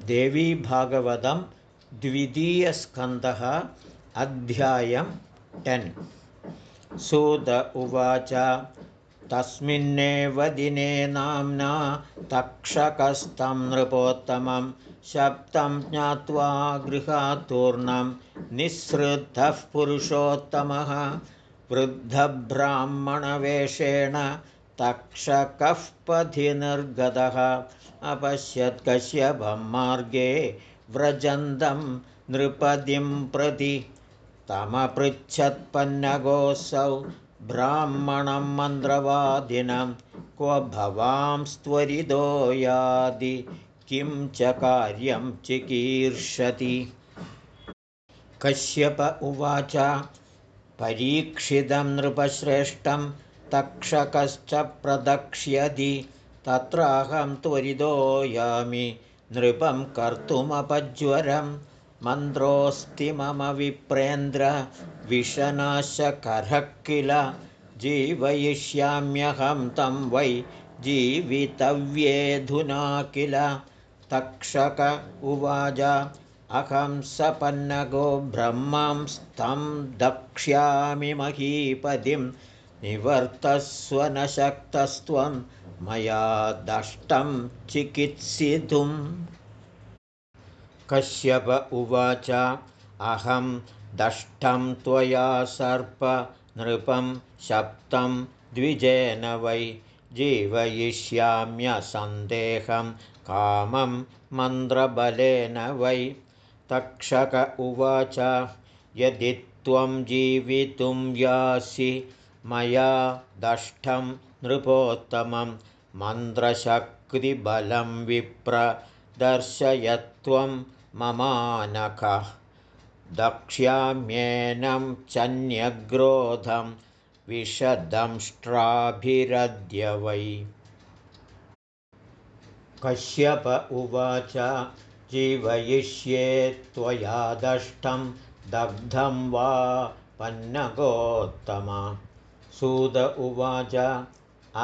देवीभागवतं द्वितीयस्कन्धः अध्यायं टेन्। सुत उवाच तस्मिन्नेव दिने नाम्ना तक्षकस्तं नृपोत्तमं शब्दं ज्ञात्वा गृहात्तूर्णं निःसृद्धः पुरुषोत्तमः वृद्धब्राह्मणवेषेण तक्षकः पथि निर्गतः अपश्यत्कश्यपं मार्गे व्रजन्तं नृपदिं प्रति तमपृच्छत्पन्नगोऽसौ ब्राह्मणं मन्द्रवादिनं क्व भवांस्त्वरितो यादि किं च कार्यं चिकीर्षति। कश्यप उवाच परीक्षितं नृपश्रेष्ठं तक्षकश्च प्रदक्ष्यति तत्राहं त्वरितो यामि। नृपं कर्तुमपज्वरं मन्त्रोऽस्ति मम विप्रेन्द्र विषनाशकरः किल? जीवयिष्याम्यहं तं वै जीवितव्येऽधुना किल? तक्षक उवाच अहं सपन्नगो ब्रह्मांस्तं दक्ष्यामि महीपदिं निवर्तस्व न शक्तस्त्वं मया दष्टं चिकित्सितुम्। कश्यप उवाच अहं दष्टं त्वया सर्पनृपं शप्तं द्विजेन वै जीवयिष्याम्यसन्देहं कामं मन्द्रबलेन वै। तक्षक उवाच यदि त्वं जीवितुं यासि मया दष्टं नृपोत्तमं मन्त्रशक्तिबलं विप्रदर्शयत्वं ममानखः दक्ष्याम्येनं चन्यग्रोधं विशदंष्ट्राभिरद्य वै। कश्यप उवाच जीवयिष्ये त्वया दष्टं दग्धं वा पन्नगोत्तम सुद उवाच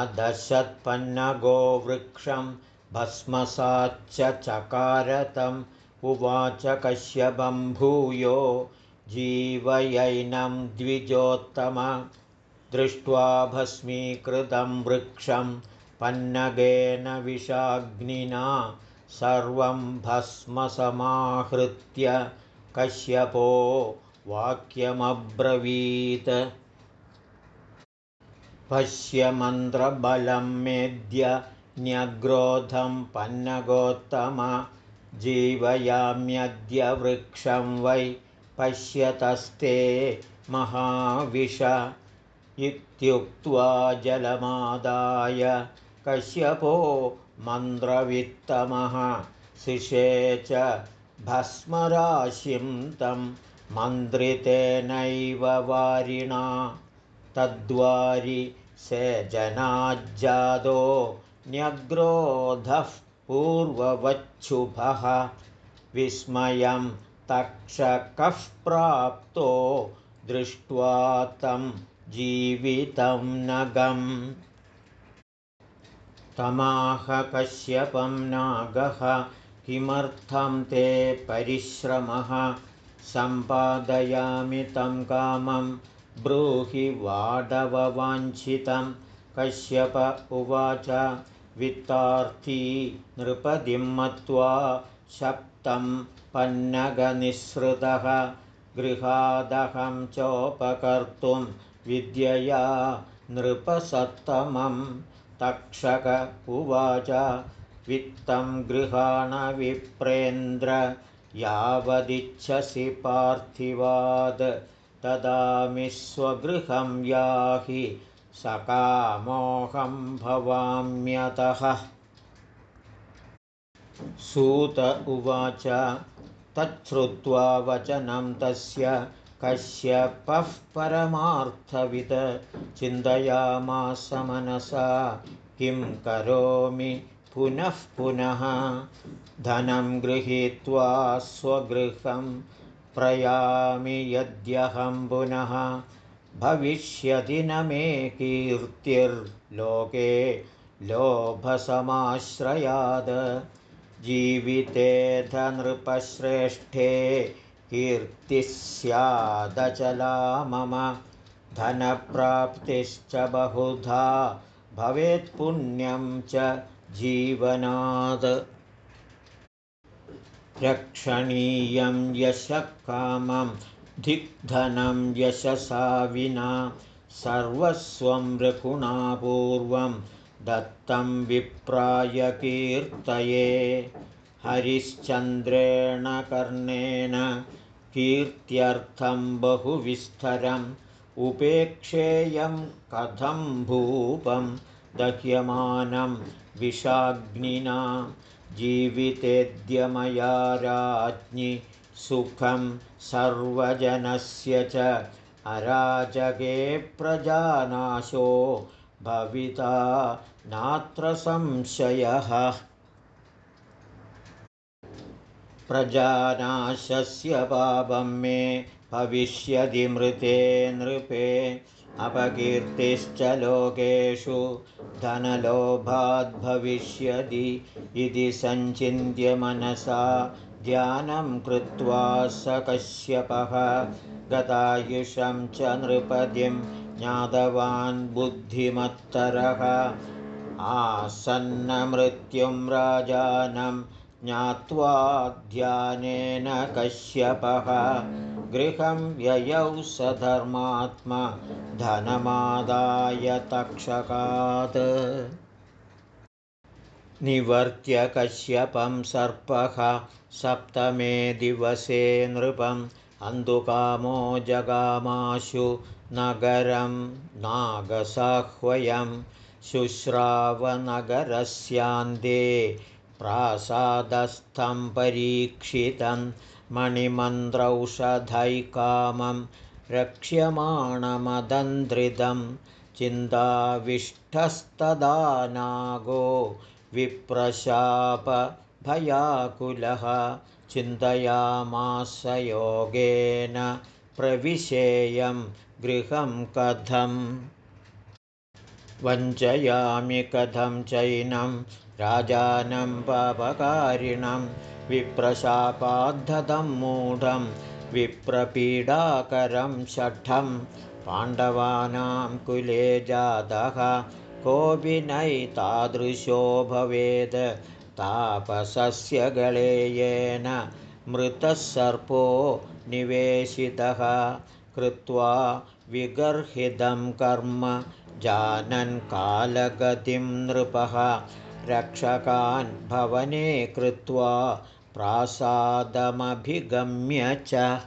अदशत्पन्नगो वृक्षं भस्मसाच्च चकारतम् उवाच कश्यपं भूयो जीवयैनं द्विजोत्तम दृष्ट्वा भस्मीकृतं वृक्षं पन्नगेन विषाग्निना सर्वं भस्मसमाहृत्य कश्यपो वाक्यमब्रवीत् पश्यमन्त्रबलं मेद्य न्यग्रोधं पन्नगोत्तम जीवयाम्यद्य वृक्षं वै पश्यतस्ते महाविष इत्युक्त्वा जलमादाय। कश्यपो मन्त्रवित्तमः शिषे च भस्मराशिं तं मन्त्रितेनैव वारिणा। तद्वारि सेजनाज्जादो न्यग्रोधः पूर्ववच्छुभः विस्मयं तक्षकः प्राप्तो दृष्ट्वा तं जीवितं नगम्। तमाहकश्यपं नागः किमर्थं ते परिश्रमः? सम्पादयामि तं कामं ब्रूहि वाडववाञ्छितं। कश्यप उवाच वित्तार्थी नृपदिं मत्वा शप्तं पन्नगनिःसृतः। गृहादहं चोपकर्तुं विद्यया नृपसत्तमं। तक्षक उवाच वित्तं गृहाणविप्रेन्द्र यावदिच्छसि पार्थिवाद् ददामि स्वगृहं याहि सकामोऽहं भवाम्यतः। सूत उवाच तच्छ्रुत्वा वचनं तस्य कश्यपः परमार्थविद। चिन्तयामास मनसा किं करोमि पुनः पुनः। धनं गृहीत्वा स्वगृहं प्रयामि यद्यहं पुनः। भविष्यति न मे कीर्तिर्लोके लोभसमाश्रयाद। जीवितेधनृपश्रेष्ठे कीर्तिः स्यादचला मम धनप्राप्तिश्च बहुधा। भवेत्पुण्यं च जीवनात् रक्षणीयं यशकामं दिग्धनं यशसा विना सर्वस्वं रघुणापूर्वं दत्तं विप्राय कीर्तये हरिश्चन्द्रेण कर्णेन कीर्त्यर्थं बहुविस्तरम् उपेक्षेयं कथं भूपं दह्यमानं विषाग्निना जीवितेद्यमया राज्ञि सुखं सर्वजनस्य च अराजके प्रजानाशो भविता नात्र संशयः। प्रजानाशस्य पापं मे भविष्यति मृते नृपे अपकीर्तिश्च लोकेषु धनलोभाद्भविष्यति इति सञ्चिन्त्य मनसा ध्यानं कृत्वा स कश्यपः गतायुषं च नृपतिं ज्ञातवान् बुद्धिमत्तरः। आसन्नमृत्युं राजानं ज्ञात्वा ध्यानेन कश्यपः गृहं ययौ स धर्मात्मा धनमादाय तक्षकात्। निवर्त्य कश्यपं सर्पः सप्तमे दिवसे नृपम् अन्धुकामो जगामाशु नगरं नागसाह्वयं शुश्रावनगरस्यान्ते प्रासादस्थं परीक्षितं मणिमन्त्रौषधैकामं रक्ष्यमाणमदन्द्रितं चिन्ताविष्ठस्तदा नागो विप्रशापभयाकुलः चिन्तयामास योगेन प्रविशेयं गृहं कथम्। वञ्चयामि कथं चैनं राजानं पापकारिणं विप्रशापाद्धतं मूढं विप्रपीडाकरं षठं पाण्डवानां कुले जातः कोऽपि नैतादृशो भवेद् तापसस्य गले येन मृतः सर्पो निवेशितः कृत्वा विगर्हितं कर्म जानन् कालगतिं नृपः रक्षकान् भवने कृत्वा प्रासादमभिगम्य च।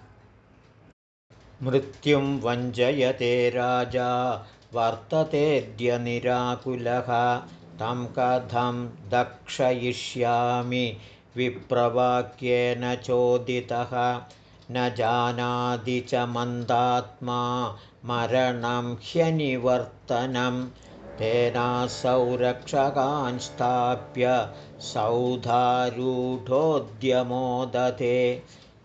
मृत्युं वञ्जयते राजा वर्ततेऽद्य निराकुलः तं कथं दक्षयिष्यामि विप्रवाक्येन चोदितः। न जानाति च मन्दात्मा मरणं ह्यनिवर्तनं तेनासौ रक्षकांस्थाप्य सौधारूढोद्यमो दते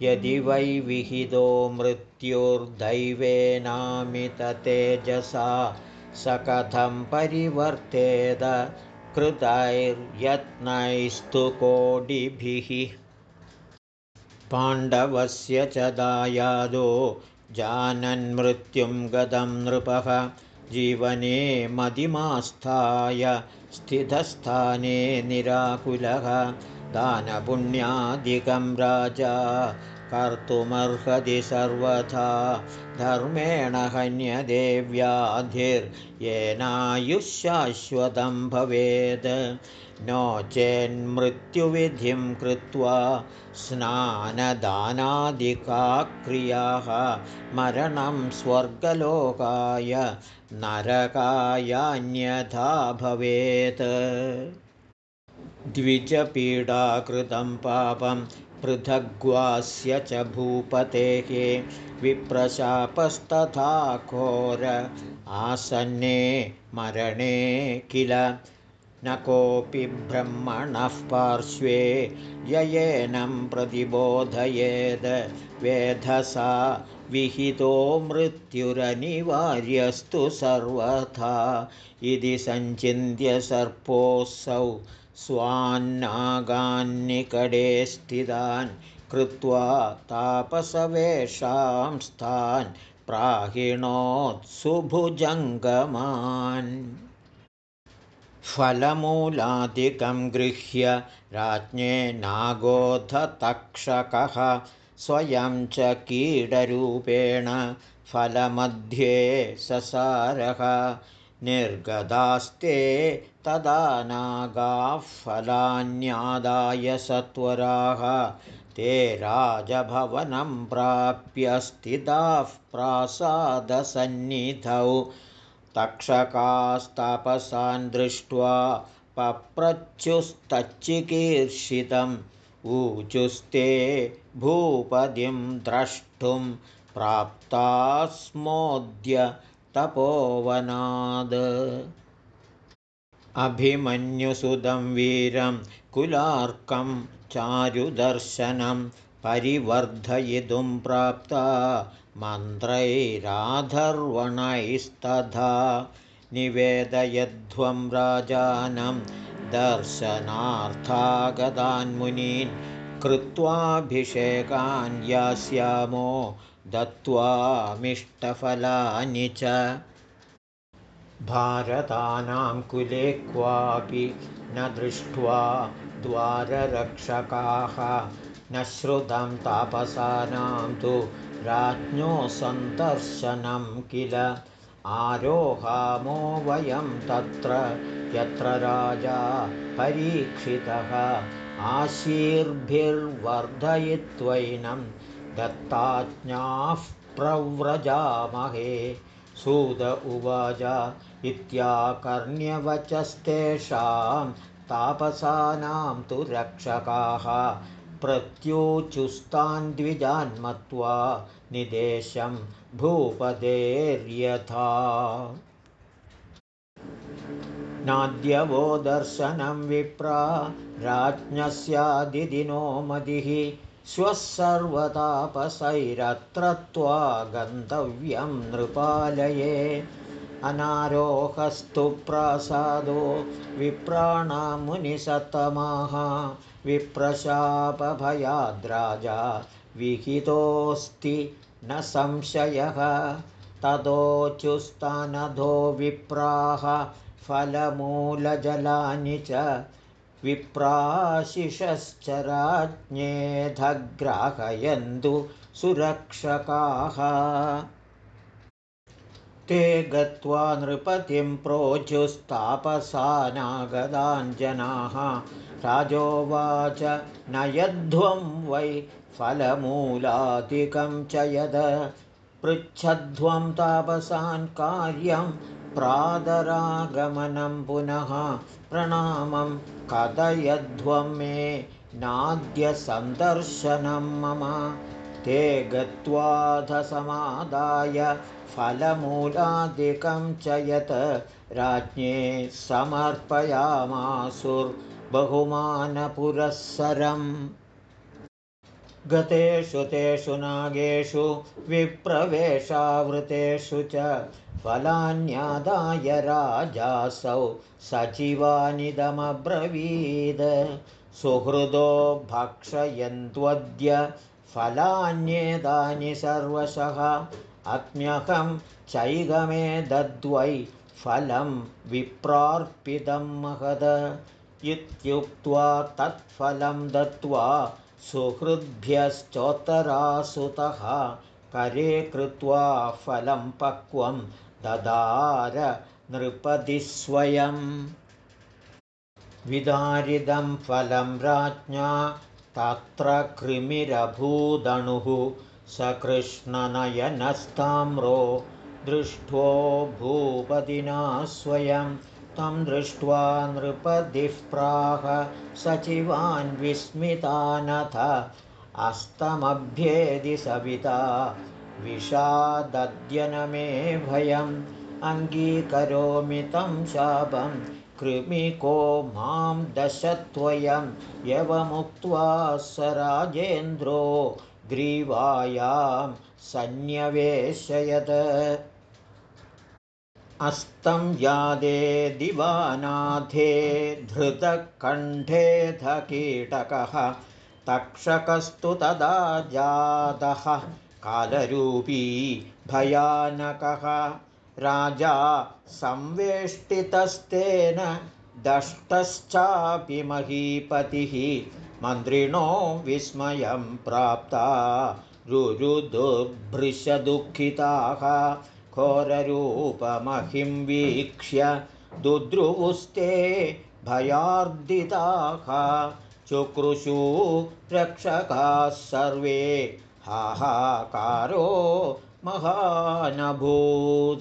यदि वै विहितो मृत्युर्दैवेनामिततेजसा स कथं परिवर्तेद कृतैर्यत्नैस्तु कोटिभिः पाण्डवस्य च दायादो जानन्मृत्युं गतं नृपः जीवने मदिमास्थाय स्थितस्थाने निराकुलः दानपुण्यादिकं राजा कर्तुमर्हति सर्वथा धर्मेण हन्यदेव्याधिर्येनायुशाश्वतं भवेत् नो चेन्मृत्युविधिं कृत्वा स्नानदानादिका क्रियाः मरणं स्वर्गलोकाय नरकायान्यथा भवेत्। द्विजपीडाकृतं पापं पृथग्वास्य च भूपतेः विप्रशापस्तथा घोर आसन्ने मरणे किल न कोऽपि ब्रह्मणः पार्श्वे ययेनं प्रतिबोधयेद् वेधसा विहितो मृत्युरनिवार्यस्तु सर्वथा। इति सञ्चिन्त्य सर्पोऽसौ स्वान्नागान्निकटे स्थितान् कृत्वा तापसवेषांस्तान् प्राहिणोत्सुभुजङ्गमान् फलमूलादिकं गृह्य राज्ञे नागोधतक्षकः स्वयं च कीडरूपेण फलमध्ये ससारः। निर्गदास्ते तदा नागाः फलान्यादाय सत्वराः। ते राजभवनं प्राप्य स्थिताः प्रासादसन्निधौ तक्षकास्तापसान् दृष्ट्वा पप्रच्युस्तच्चिकीर्षितम् ऊचुस्ते भूपदिं द्रष्टुं प्राप्तास्मोद्य तपोवनाद्। अभिमन्युसुदं वीरं कुलार्कं चारुदर्शनं परिवर्धयितुं प्राप्ता मन्त्रैराधर्वणैस्तथा निवेदयध्वं राजानं दर्शनार्थागतान्मुनीन् कृत्वाभिषेकान् यास्यामो दत्त्वामिष्टफलानि च। भारतानां कुले क्वापि न दृष्ट्वा द्वाररक्षकाः न श्रुतं तापसानां तु राज्ञो सन्दर्शनं किल? आरोहामो वयं तत्र यत्र राजा परीक्षितः आशीर्भिर्वर्धयित्वैनं दत्ताज्ञाः प्रव्रजामहे। सुद उवाच इत्याकर्ण्यवचस्तेषां तापसानां तु रक्षकाः प्रत्यूचुस्तान् द्विजान्मत्वा निदेशं भूपदेर्यथा। नाद्यवो दर्शनं विप्रा राज्ञस्यादिदिनो मदिः श्वः सर्वतापसैरत्र त्वा गन्तव्यं नृपालये अनारोहस्तु प्रासादो विप्राणामुनिसत्तमाः विप्रशापभयाद्राजा विहितोऽस्ति न संशयः। ततोचुस्तानधो विप्राः फलमूलजलानि च विप्राशिषश्च राज्ञेधग्राहयन्तु सुरक्षकाः ते गत्वा नृपतिं प्रोचुस्तापसानागदाञ्जनाः राजोवाच न यध्वं वै फलमूलादिकं च यद। पृच्छध्वं तापसान् कार्यं प्रादरागमनं पुनः प्रणामं कथयध्वं मे नाद्यसन्दर्शनं मम। ते गत्वाधसमादाय फलमूलादिकं च यत् राज्ञे समर्पयामासुर्बहुमानपुरःसरम् गतेषु तेषु नागेषु विप्रवेशावृतेषु च फलान्यादाय राजासौ सचिवानिदमब्रवीद। सुहृदो भक्षयन्त्वद्य फलान्येतानि सर्वशः अज्ञकं चैगमे दद्वै फलं विप्रार्पितं महद। इत्युक्त्वा तत्फलं दत्त्वा सुहृद्भ्यश्चोत्तरासुतः करे कृत्वा फलं पक्वं ददार नृपतिस्वयम् विदारिदं फलं राज्ञा तत्र कृमिरभूदणुः सकृष्णनयनस्ताम्रो दृष्ट्वो भूपदिना स्वयं। तं दृष्ट्वा नृपदिः प्राह सचिवान् विस्मितानथ अस्तमभ्येदि सविता विषादद्यनमे भयम् अङ्गीकरोमि तं शापं कृमिको मां दशत्वयं यवमुक्त्वा स राजेन्द्रो ग्रीवायां सन्न्यवेशयत् अस्तं यादे दिवानाथे धृतकण्ठेऽथ कीटकः तक्षकस्तु तदा जातः कालरूपी भयानकः। राजा संवेष्टितस्तेन दष्टश्चापि महीपतिः मन्त्रिणो विस्मयं प्राप्ता। रुरुदुर्भृशदुःखिताः। घोररूपमहिं वीक्ष्य दुद्रुवुस्ते भयार्दिताः। चुक्रुषु रक्षकाः सर्वे हाहाकारो महानभूद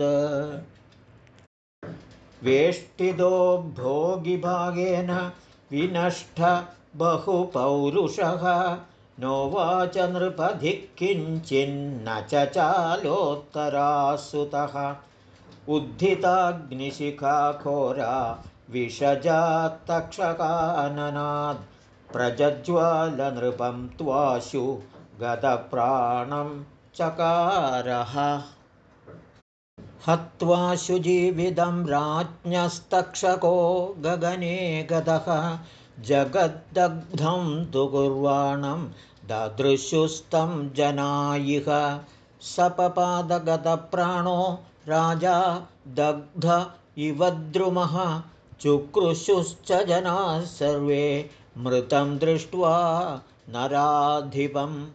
वेष्टितो भोगिभागेन विनष्ट बहुपौरुषः नोवाच नृपधिः किञ्चिन्न च चालोत्तरासुतः। उद्धिताग्निशिखाखोरा विषजात्तक्षकाननात् प्रज्ज्वालनृपं त्वाशु गतप्राणं चकारः। हत्वाशुजीविदं राज्ञस्तक्षको गगने गतः जगद्दग्धं तु कुर्वाणं ददृशुस्तं जनायिह। सपपादगतप्राणो राजा दग्ध इव द्रुमः चुक्रुशुश्च जनाः सर्वे मृतं दृष्ट्वा नराधिपम्।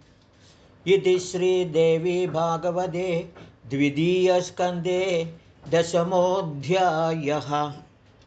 इति श्रीदेवी भागवते द्वितीयस्कन्धे दशमोऽध्यायः